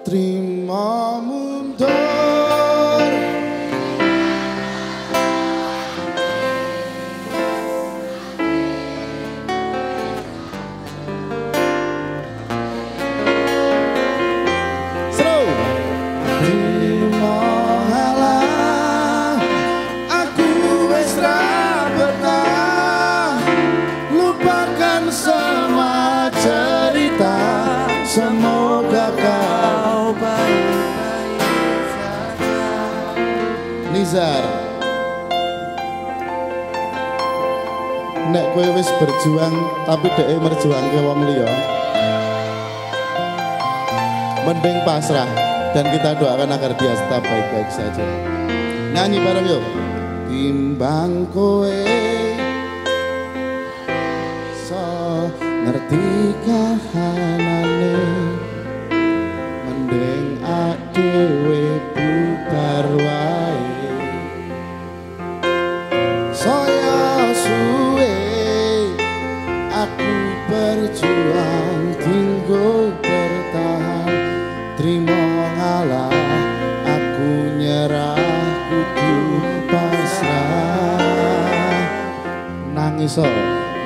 Terima mundur Slow Terima halah Aku wis betah. Lupakan semua cerita Semoga Nizar Nek kowe wis berjuang tapi dhek merjuangke wong liya mending pasrah dan kita doakan agar dia tetap baik-baik saja. Nyanyi bareng yuk. Timbang kowe so ngerti kahanane oh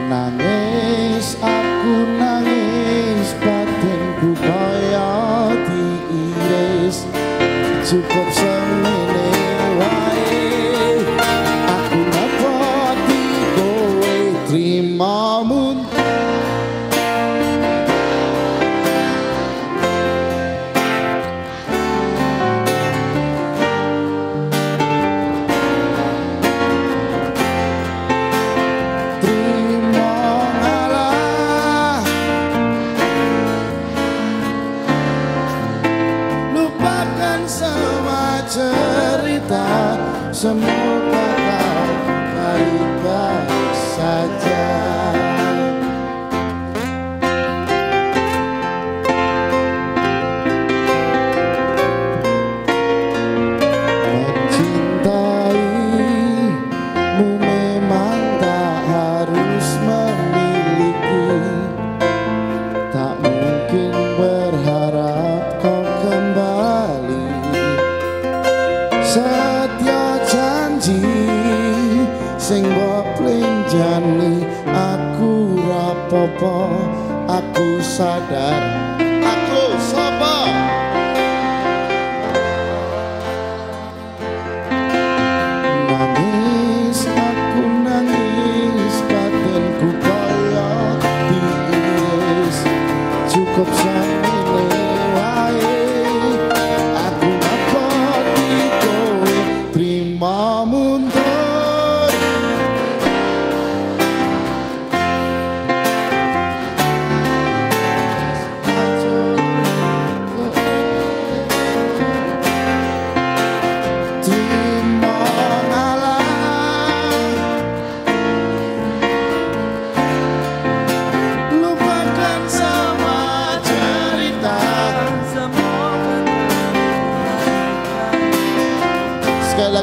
nangis aku nangis batinku kaya diiris. Cukup semene wae aku ngapoti kowe terima mundur cerita Semoga kau baik-baik saja rapopo Aku sadar Aku sapa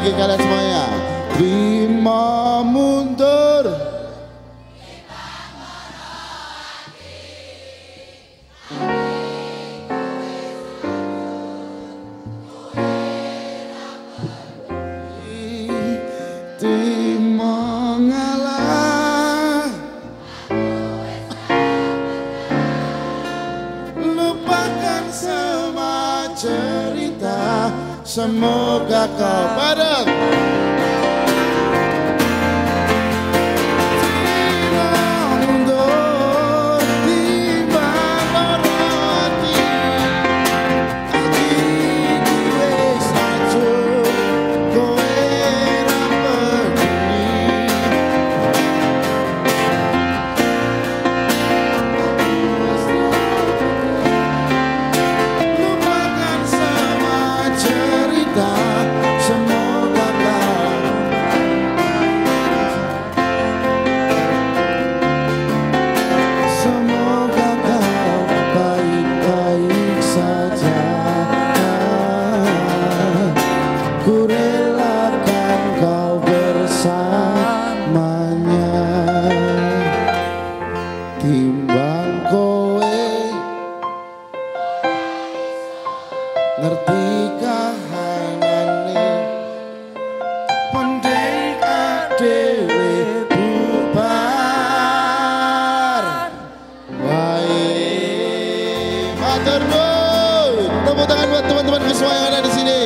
lagi kalian semuanya. Terima mundur. Terima Semoga kau bareng kahanane Pendek adewe bubar. Baik. Wae. Matur Tepuk tangan buat teman-teman kesuai yang ada di sini.